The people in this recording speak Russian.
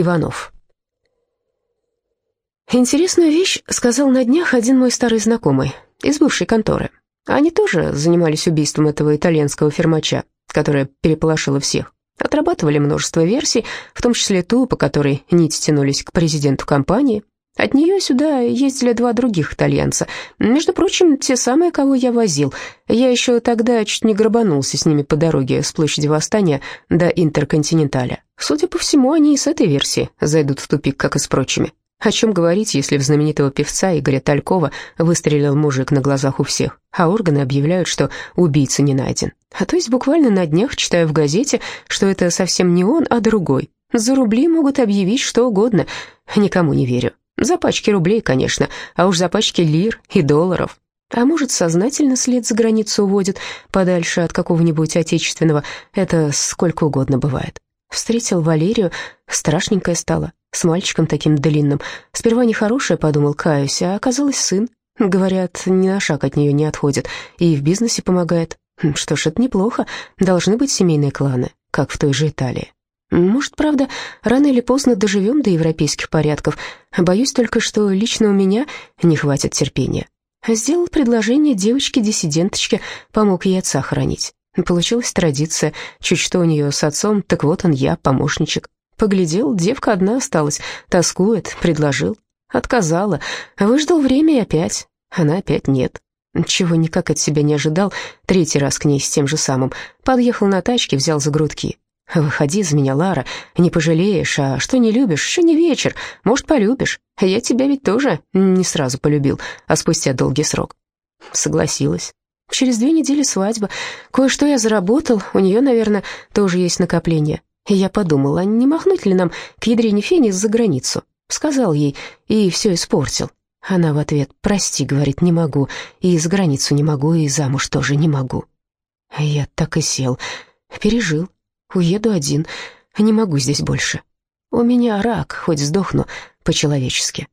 Иванов. Интересную вещь сказал на днях один мой старый знакомый из бывшей конторы. Они тоже занимались убийством этого итальянского фермача, которое переполошило всех. Отрабатывали множество версий, в том числе ту, по которой нити тянулись к президенту компании. От нее сюда ездили два других итальянца. Между прочим, те самые, кого я возил. Я еще тогда чуть не грабанулся с ними по дороге с площади Восстания до Интерконтиненталя. Судя по всему, они и с этой версии зайдут в тупик, как и с прочими. О чем говорить, если в знаменитого певца Игоря Талькова выстрелил мужик на глазах у всех, а органы объявляют, что убийца не найден. А то есть буквально на днях читаю в газете, что это совсем не он, а другой. За рубли могут объявить что угодно. Никому не верю. За пачки рублей, конечно, а уж за пачки лир и долларов. А может, сознательно след за границу уводит, подальше от какого-нибудь отечественного. Это сколько угодно бывает. Встретил Валерию, страшненькая стала, с мальчиком таким длинным. Сперва нехорошая, подумал, каюсь, а оказалось сын. Говорят, ни на шаг от нее не отходит и в бизнесе помогает. Что ж, это неплохо, должны быть семейные кланы, как в той же Италии. Может, правда, рано или поздно доживем до европейских порядков. Боюсь только, что лично у меня не хватит терпения. Сделал предложение девочке-диссиденточке, помог ей отца хоронить. Получилась традиция. Чуть что у нее с отцом, так вот он я, помощничек. Поглядел, девка одна осталась, тоскует, предложил. Отказала. Выждал время и опять. Она опять нет. Чего никак от себя не ожидал, третий раз к ней с тем же самым. Подъехал на тачке, взял за грудки. «Выходи за меня, Лара, не пожалеешь, а что не любишь, еще не вечер, может, полюбишь. Я тебя ведь тоже не сразу полюбил, а спустя долгий срок». Согласилась. Через две недели свадьба. Кое-что я заработал, у нее, наверное, тоже есть накопление. И я подумала, не махнуть ли нам к ядрене фене за границу. Сказал ей, и все испортил. Она в ответ, прости, говорит, не могу, и за границу не могу, и замуж тоже не могу. Я так и сел, пережил, уеду один, не могу здесь больше. У меня рак, хоть сдохну по-человечески.